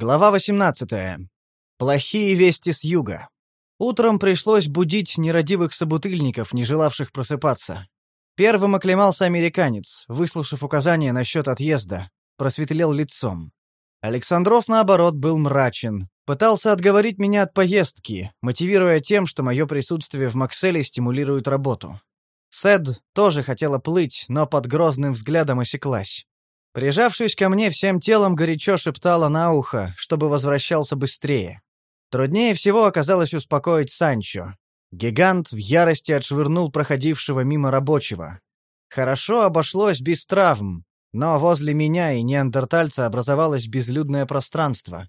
Глава 18. Плохие вести с юга. Утром пришлось будить нерадивых собутыльников, не желавших просыпаться. Первым оклемался американец, выслушав указания насчет отъезда, просветлел лицом. Александров, наоборот, был мрачен, пытался отговорить меня от поездки, мотивируя тем, что мое присутствие в Макселе стимулирует работу. Сэд тоже хотела плыть, но под грозным взглядом осеклась. Прижавшись ко мне всем телом, горячо шептала на ухо, чтобы возвращался быстрее. Труднее всего оказалось успокоить Санчо. Гигант в ярости отшвырнул проходившего мимо рабочего. Хорошо обошлось без травм, но возле меня и неандертальца образовалось безлюдное пространство.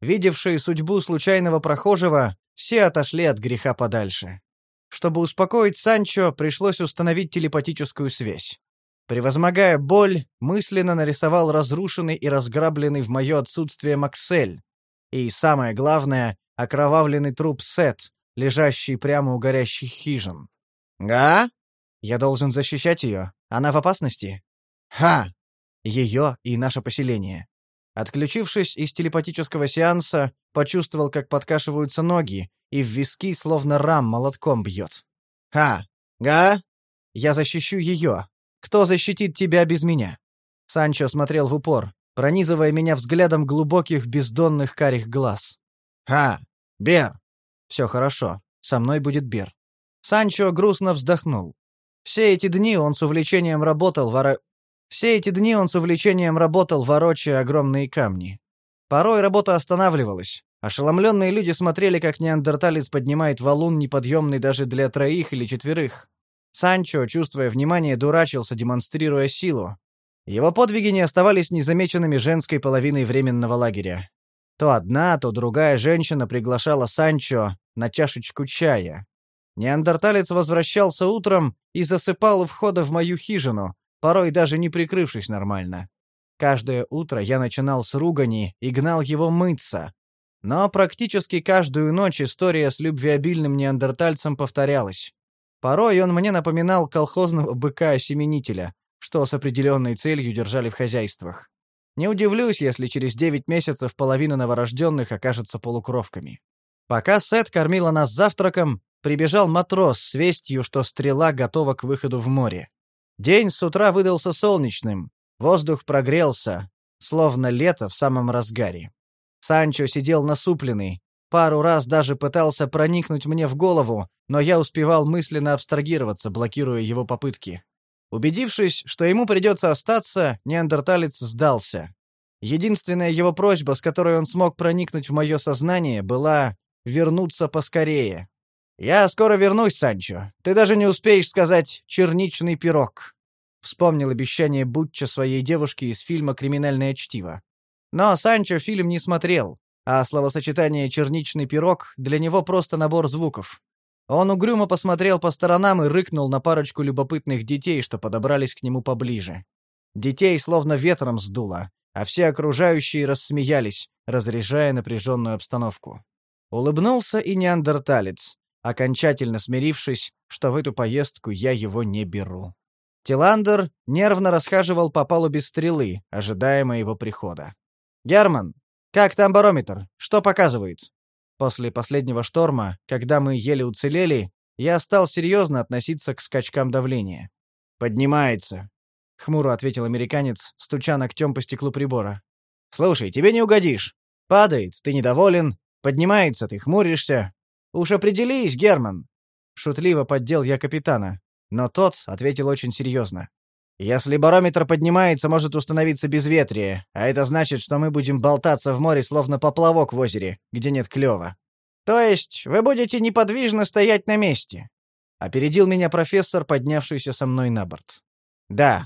Видевшие судьбу случайного прохожего, все отошли от греха подальше. Чтобы успокоить Санчо, пришлось установить телепатическую связь. Превозмогая боль, мысленно нарисовал разрушенный и разграбленный в мое отсутствие Максель. И, самое главное, окровавленный труп Сет, лежащий прямо у горящих хижин. «Га? Я должен защищать ее. Она в опасности?» «Ха! Ее и наше поселение». Отключившись из телепатического сеанса, почувствовал, как подкашиваются ноги, и в виски словно рам молотком бьет. «Ха! Га? Я защищу ее, кто защитит тебя без меня?» Санчо смотрел в упор, пронизывая меня взглядом глубоких бездонных карих глаз. «Ха! Бер!» «Все хорошо. Со мной будет Бер». Санчо грустно вздохнул. Все эти дни он с увлечением работал, воро... Все эти дни он с увлечением работал, ворочая огромные камни. Порой работа останавливалась. Ошеломленные люди смотрели, как неандерталец поднимает валун, неподъемный даже для троих или четверых. Санчо, чувствуя внимание, дурачился, демонстрируя силу. Его подвиги не оставались незамеченными женской половиной временного лагеря. То одна, то другая женщина приглашала Санчо на чашечку чая. Неандерталец возвращался утром и засыпал у входа в мою хижину, порой даже не прикрывшись нормально. Каждое утро я начинал с ругани и гнал его мыться. Но практически каждую ночь история с любвеобильным неандертальцем повторялась. Порой он мне напоминал колхозного быка-осеменителя, что с определенной целью держали в хозяйствах. Не удивлюсь, если через девять месяцев половина новорожденных окажется полукровками. Пока Сет кормила нас завтраком, прибежал матрос с вестью, что стрела готова к выходу в море. День с утра выдался солнечным, воздух прогрелся, словно лето в самом разгаре. Санчо сидел насупленный, Пару раз даже пытался проникнуть мне в голову, но я успевал мысленно абстрагироваться, блокируя его попытки. Убедившись, что ему придется остаться, неандерталец сдался. Единственная его просьба, с которой он смог проникнуть в мое сознание, была вернуться поскорее. «Я скоро вернусь, Санчо. Ты даже не успеешь сказать «черничный пирог». Вспомнил обещание Бутча своей девушке из фильма «Криминальное чтиво». Но Санчо фильм не смотрел, а словосочетание «черничный пирог» для него просто набор звуков. Он угрюмо посмотрел по сторонам и рыкнул на парочку любопытных детей, что подобрались к нему поближе. Детей словно ветром сдуло, а все окружающие рассмеялись, разряжая напряженную обстановку. Улыбнулся и неандерталец, окончательно смирившись, что в эту поездку я его не беру. Тиландер нервно расхаживал по палубе стрелы, ожидая моего прихода. «Герман, «Как там барометр? Что показывает?» После последнего шторма, когда мы еле уцелели, я стал серьезно относиться к скачкам давления. «Поднимается», — хмуро ответил американец, стуча ногтем по стеклу прибора. «Слушай, тебе не угодишь. Падает, ты недоволен. Поднимается, ты хмуришься. Уж определись, Герман!» Шутливо поддел я капитана, но тот ответил очень серьезно. Если барометр поднимается, может установиться безветрие, а это значит, что мы будем болтаться в море словно поплавок в озере, где нет клёва. То есть вы будете неподвижно стоять на месте? Опередил меня профессор, поднявшийся со мной на борт. Да,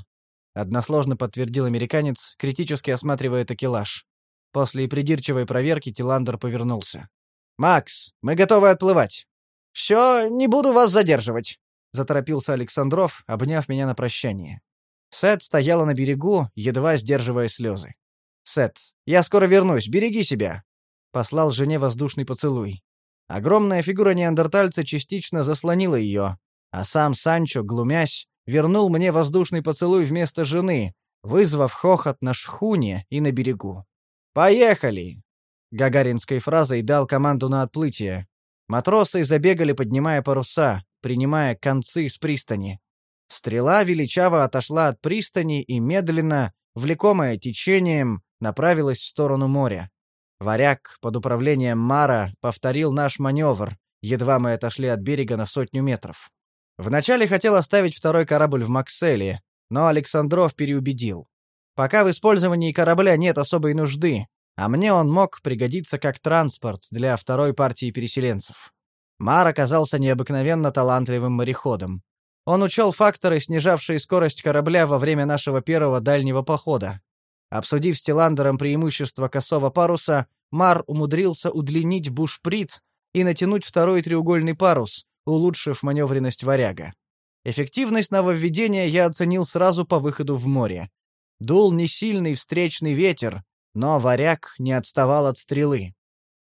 односложно подтвердил американец, критически осматривая такелаж. После придирчивой проверки Тиландер повернулся. «Макс, мы готовы отплывать». «Все, не буду вас задерживать», — заторопился Александров, обняв меня на прощание. Сет стояла на берегу, едва сдерживая слезы. «Сет, я скоро вернусь, береги себя!» Послал жене воздушный поцелуй. Огромная фигура неандертальца частично заслонила ее, а сам Санчо, глумясь, вернул мне воздушный поцелуй вместо жены, вызвав хохот на шхуне и на берегу. «Поехали!» гагаринской фразой дал команду на отплытие. Матросы забегали, поднимая паруса, принимая концы с пристани. Стрела величаво отошла от пристани и медленно, влекомая течением, направилась в сторону моря. Варяг под управлением Мара повторил наш маневр, едва мы отошли от берега на сотню метров. Вначале хотел оставить второй корабль в Макселе, но Александров переубедил. Пока в использовании корабля нет особой нужды, а мне он мог пригодиться как транспорт для второй партии переселенцев. Мар оказался необыкновенно талантливым мореходом. Он учел факторы, снижавшие скорость корабля во время нашего первого дальнего похода. Обсудив с Тиландером преимущество косого паруса, Мар умудрился удлинить бушприт и натянуть второй треугольный парус, улучшив маневренность варяга. Эффективность нововведения я оценил сразу по выходу в море. Дул несильный встречный ветер, но варяг не отставал от стрелы.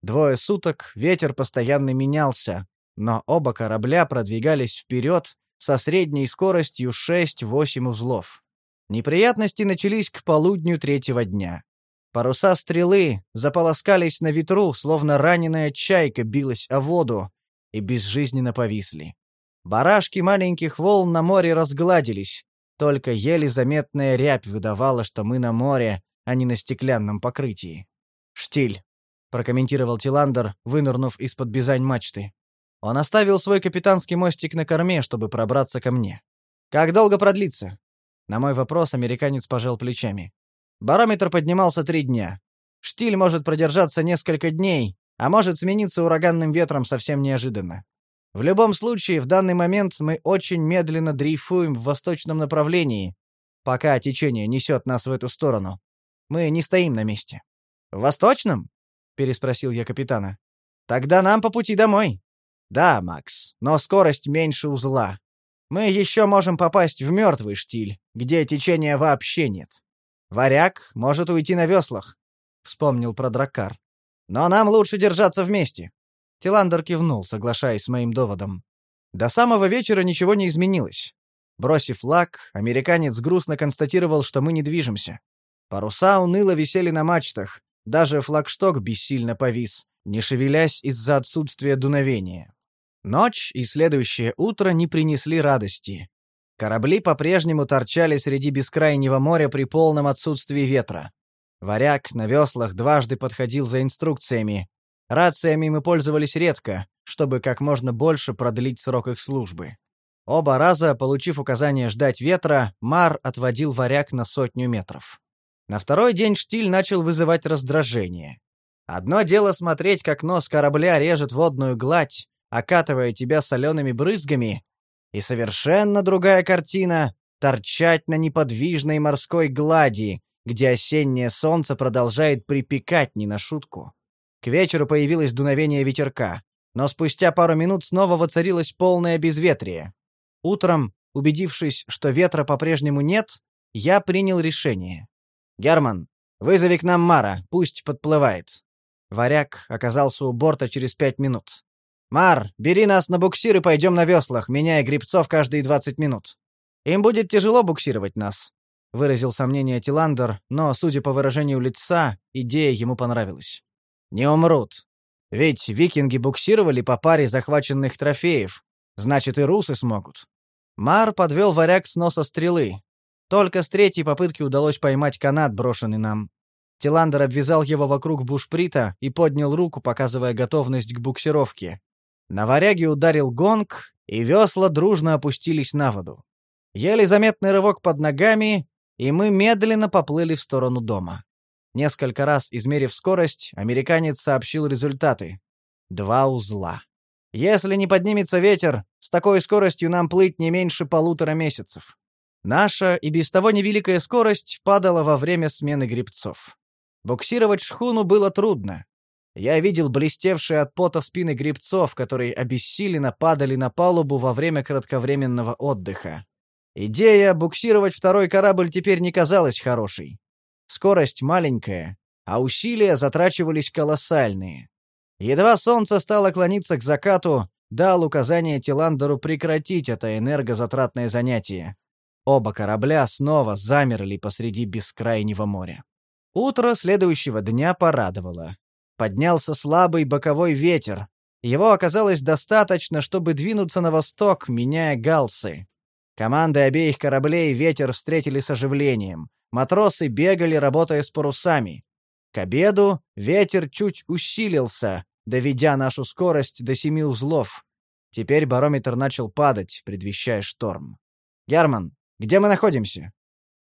Двое суток ветер постоянно менялся, но оба корабля продвигались вперед со средней скоростью 6-8 узлов. Неприятности начались к полудню третьего дня. Паруса стрелы заполоскались на ветру, словно раненая чайка билась о воду, и безжизненно повисли. Барашки маленьких волн на море разгладились, только еле заметная рябь выдавала, что мы на море, а не на стеклянном покрытии. «Штиль», — прокомментировал Тиландер, вынырнув из-под бизань мачты. Он оставил свой капитанский мостик на корме, чтобы пробраться ко мне. «Как долго продлится?» На мой вопрос американец пожал плечами. Барометр поднимался три дня. Штиль может продержаться несколько дней, а может смениться ураганным ветром совсем неожиданно. В любом случае, в данный момент мы очень медленно дрейфуем в восточном направлении, пока течение несет нас в эту сторону. Мы не стоим на месте. «В восточном?» — переспросил я капитана. «Тогда нам по пути домой». «Да, Макс, но скорость меньше узла. Мы еще можем попасть в мертвый штиль, где течения вообще нет. Варяг может уйти на веслах», — вспомнил про драккар. «Но нам лучше держаться вместе». Тиландер кивнул, соглашаясь с моим доводом. До самого вечера ничего не изменилось. Бросив лак, американец грустно констатировал, что мы не движемся. Паруса уныло висели на мачтах, даже флагшток бессильно повис, не шевелясь из-за отсутствия дуновения. Ночь и следующее утро не принесли радости. Корабли по-прежнему торчали среди бескрайнего моря при полном отсутствии ветра. Варяг на веслах дважды подходил за инструкциями. Рациями мы пользовались редко, чтобы как можно больше продлить срок их службы. Оба раза, получив указание ждать ветра, Мар отводил варяг на сотню метров. На второй день штиль начал вызывать раздражение. Одно дело смотреть, как нос корабля режет водную гладь, окатывая тебя солеными брызгами, и совершенно другая картина — торчать на неподвижной морской глади, где осеннее солнце продолжает припекать не на шутку. К вечеру появилось дуновение ветерка, но спустя пару минут снова воцарилось полное безветрие. Утром, убедившись, что ветра по-прежнему нет, я принял решение. «Герман, вызови к нам Мара, пусть подплывает». Варяг оказался у борта через пять минут. «Мар, бери нас на буксир и пойдем на веслах, меняя грибцов каждые двадцать минут. Им будет тяжело буксировать нас», — выразил сомнение Тиландер, но, судя по выражению лица, идея ему понравилась. «Не умрут. Ведь викинги буксировали по паре захваченных трофеев, значит, и русы смогут». Мар подвел варяг с носа стрелы, только с третьей попытки удалось поймать канат, брошенный нам. Тиландер обвязал его вокруг бушприта и поднял руку, показывая готовность к буксировке. На варяге ударил гонг, и весла дружно опустились на воду. Еле заметный рывок под ногами, и мы медленно поплыли в сторону дома. Несколько раз измерив скорость, американец сообщил результаты. Два узла. Если не поднимется ветер, с такой скоростью нам плыть не меньше полутора месяцев. Наша и без того невеликая скорость падала во время смены грибцов. Буксировать шхуну было трудно. Я видел блестевшие от пота спины грибцов, которые обессиленно падали на палубу во время кратковременного отдыха. Идея буксировать второй корабль теперь не казалась хорошей. Скорость маленькая, а усилия затрачивались колоссальные. Едва солнце стало клониться к закату, дал указание Тиландеру прекратить это энергозатратное занятие. Оба корабля снова замерли посреди бескрайнего моря. Утро следующего дня порадовало. Поднялся слабый боковой ветер. Его оказалось достаточно, чтобы двинуться на восток, меняя галсы. Команды обеих кораблей ветер встретили с оживлением. Матросы бегали, работая с парусами. К обеду ветер чуть усилился, доведя нашу скорость до семи узлов. Теперь барометр начал падать, предвещая шторм. «Герман, где мы находимся?»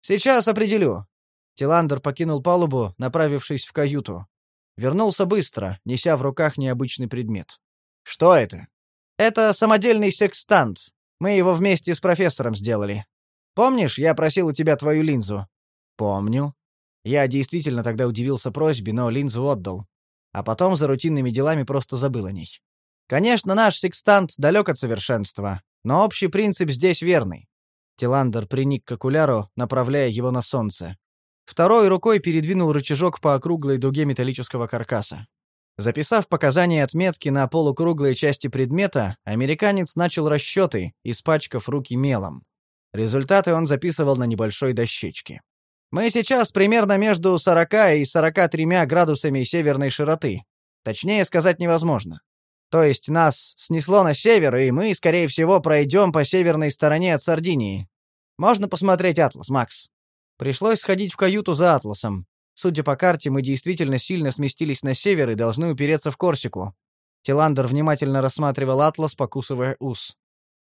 «Сейчас определю». Тиландер покинул палубу, направившись в каюту. Вернулся быстро, неся в руках необычный предмет. «Что это?» «Это самодельный секстант. Мы его вместе с профессором сделали. Помнишь, я просил у тебя твою линзу?» «Помню», я действительно тогда удивился просьбе, но линзу отдал. А потом за рутинными делами просто забыл о ней. Конечно, наш секстант далек от совершенства, но общий принцип здесь верный. Тиландер приник к окуляру, направляя его на солнце. Второй рукой передвинул рычажок по округлой дуге металлического каркаса. Записав показания отметки на полукруглой части предмета, американец начал расчеты, испачкав руки мелом. Результаты он записывал на небольшой дощечке. Мы сейчас примерно между 40 и 43 градусами северной широты. Точнее сказать невозможно. То есть нас снесло на север, и мы, скорее всего, пройдем по северной стороне от Сардинии. Можно посмотреть атлас, Макс. Пришлось сходить в каюту за атласом. Судя по карте, мы действительно сильно сместились на север и должны упереться в Корсику. Тиландер внимательно рассматривал атлас, покусывая ус.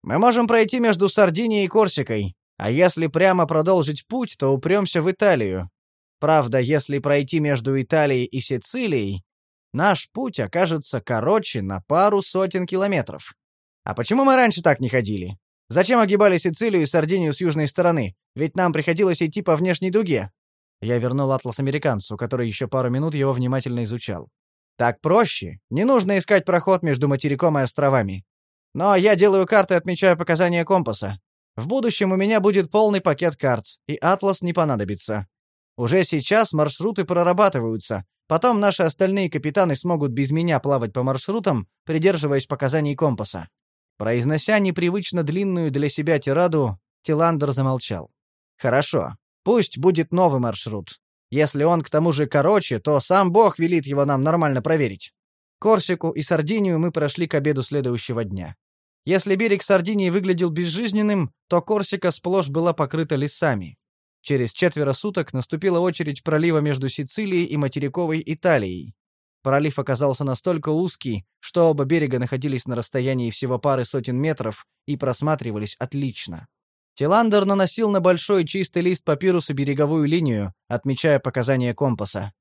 Мы можем пройти между Сардинией и Корсикой. А если прямо продолжить путь, то упремся в Италию. Правда, если пройти между Италией и Сицилией, наш путь окажется короче на пару сотен километров. А почему мы раньше так не ходили? Зачем огибали Сицилию и Сардинию с южной стороны? Ведь нам приходилось идти по внешней дуге. Я вернул атлас американцу, который еще пару минут его внимательно изучал. Так проще. Не нужно искать проход между материком и островами. Но я делаю карты и отмечаю показания компаса. В будущем у меня будет полный пакет карт, и атлас не понадобится. Уже сейчас маршруты прорабатываются. Потом наши остальные капитаны смогут без меня плавать по маршрутам, придерживаясь показаний компаса. Произнося непривычно длинную для себя тираду, Тиландер замолчал. Хорошо. Пусть будет новый маршрут. Если он к тому же короче, то сам Бог велит его нам нормально проверить. Корсику и Сардинию мы прошли к обеду следующего дня. Если берег Сардинии выглядел безжизненным, то Корсика сплошь была покрыта лесами. Через четверо суток наступила очередь пролива между Сицилией и материковой Италией. Пролив оказался настолько узкий, что оба берега находились на расстоянии всего пары сотен метров и просматривались отлично. Тиландер наносил на большой чистый лист папируса береговую линию, отмечая показания компаса.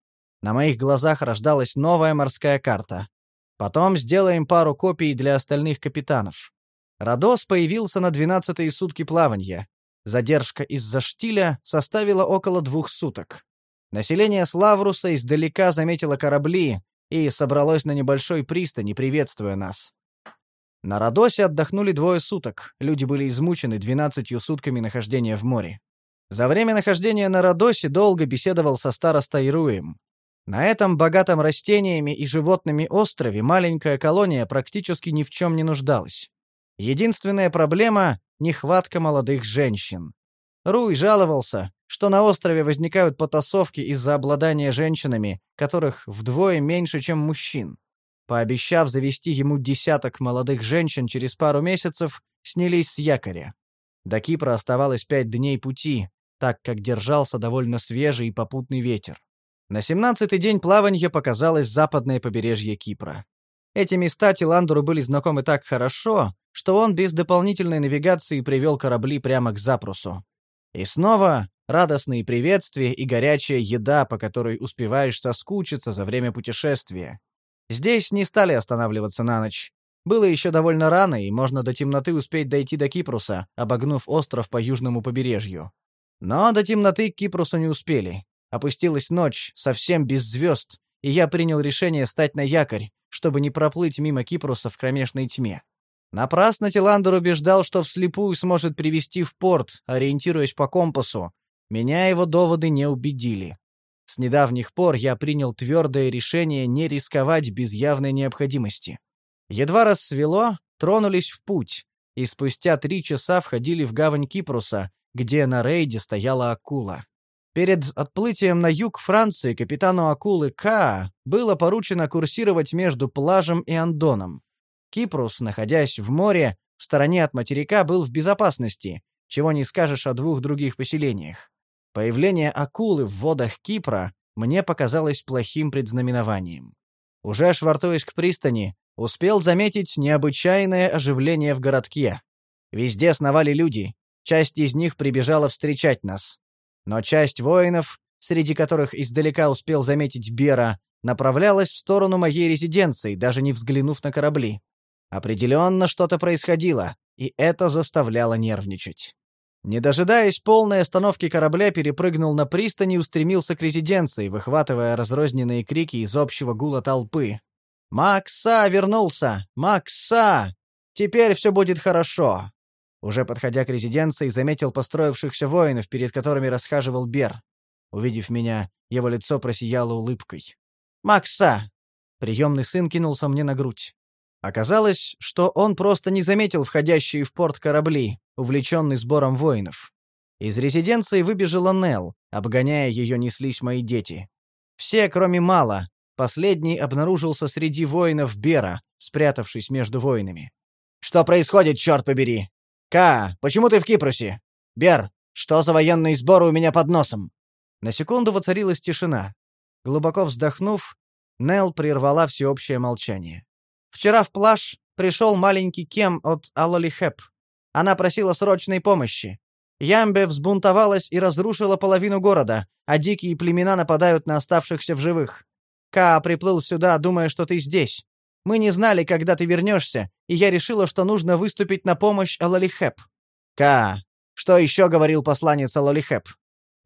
На моих глазах рождалась новая морская карта. Потом сделаем пару копий для остальных капитанов. Родос появился на двенадцатые сутки плавания. Задержка из-за штиля составила около двух суток. Население Славруса издалека заметило корабли и собралось на небольшой пристани, приветствуя нас. На Родосе отдохнули двое суток. Люди были измучены двенадцатью сутками нахождения в море. За время нахождения на Родосе долго беседовал со старостой Руем. На этом богатом растениями и животными острове маленькая колония практически ни в чем не нуждалась. Единственная проблема — нехватка молодых женщин. Руй жаловался, что на острове возникают потасовки из-за обладания женщинами, которых вдвое меньше, чем мужчин. Пообещав завести ему десяток молодых женщин через пару месяцев, снялись с якоря. До Кипра оставалось пять дней пути, так как держался довольно свежий и попутный ветер. На семнадцатый день плавания показалось западное побережье Кипра. Эти места Тиландеру были знакомы так хорошо, что он без дополнительной навигации привел корабли прямо к Запрусу. И снова радостные приветствия и горячая еда, по которой успеваешь соскучиться за время путешествия. Здесь не стали останавливаться на ночь. Было еще довольно рано, и можно до темноты успеть дойти до Кипруса, обогнув остров по южному побережью. Но до темноты к Кипрусу не успели. Опустилась ночь, совсем без звезд, и я принял решение стать на якорь, чтобы не проплыть мимо Кипруса в кромешной тьме. Напрасно Тиландер убеждал, что вслепую сможет привести в порт, ориентируясь по компасу. Меня его доводы не убедили. С недавних пор я принял твердое решение не рисковать без явной необходимости. Едва рассвело, тронулись в путь, и спустя три часа входили в гавань Кипруса, где на рейде стояла акула. Перед отплытием на юг Франции капитану акулы К было поручено курсировать между Плажем и Андоном. Кипрус, находясь в море, в стороне от материка, был в безопасности, чего не скажешь о двух других поселениях. Появление акулы в водах Кипра мне показалось плохим предзнаменованием. Уже швартуясь к пристани, успел заметить необычайное оживление в городке. Везде сновали люди, часть из них прибежала встречать нас. Но часть воинов, среди которых издалека успел заметить Бера, направлялась в сторону моей резиденции, даже не взглянув на корабли. Определенно что-то происходило, и это заставляло нервничать. Не дожидаясь полной остановки корабля, перепрыгнул на пристань и устремился к резиденции, выхватывая разрозненные крики из общего гула толпы. «Макса вернулся! Макса! Теперь все будет хорошо!» Уже подходя к резиденции, заметил построившихся воинов, перед которыми расхаживал Бер. Увидев меня, его лицо просияло улыбкой. «Макса!» Приемный сын кинулся мне на грудь. Оказалось, что он просто не заметил входящие в порт корабли, увлеченный сбором воинов. Из резиденции выбежала Нел, обгоняя ее неслись мои дети. Все, кроме Мала. Последний обнаружился среди воинов Бера, спрятавшись между воинами. «Что происходит, черт побери? Ка, почему ты в Кипрусе? Бер, что за военные сборы у меня под носом?» На секунду воцарилась тишина. Глубоко вздохнув, Нел прервала всеобщее молчание. Вчера в плаж пришел маленький Кем от Алолихеп. Она просила срочной помощи. Ямбе взбунтовалась и разрушила половину города, а дикие племена нападают на оставшихся в живых. Ка приплыл сюда, думая, что ты здесь. Мы не знали, когда ты вернешься, и я решила, что нужно выступить на помощь Алолихеп. Ка, что еще говорил посланец Алолихеп?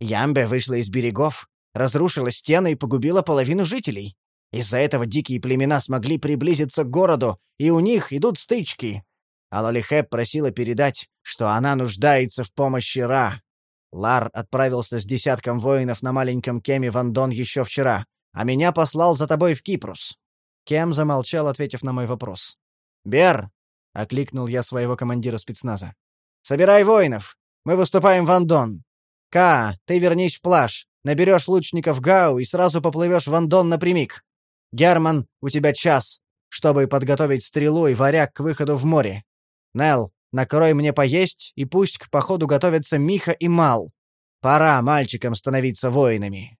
Ямбе вышла из берегов, разрушила стены и погубила половину жителей. Из-за этого дикие племена смогли приблизиться к городу, и у них идут стычки. Алолихеп просила передать, что она нуждается в помощи Ра. Лар отправился с десятком воинов на маленьком Кеме в Андон еще вчера, а меня послал за тобой в Кипрус». Кем замолчал, ответив на мой вопрос. «Бер!» — окликнул я своего командира спецназа. «Собирай воинов! Мы выступаем в Андон! Ка, ты вернись в плаж, наберешь лучников Гау и сразу поплывешь в Андон напрямик. Герман, у тебя час, чтобы подготовить стрелу и варяг к выходу в море. Нел, накрой мне поесть, и пусть к походу готовятся Миха и Мал. Пора мальчикам становиться воинами.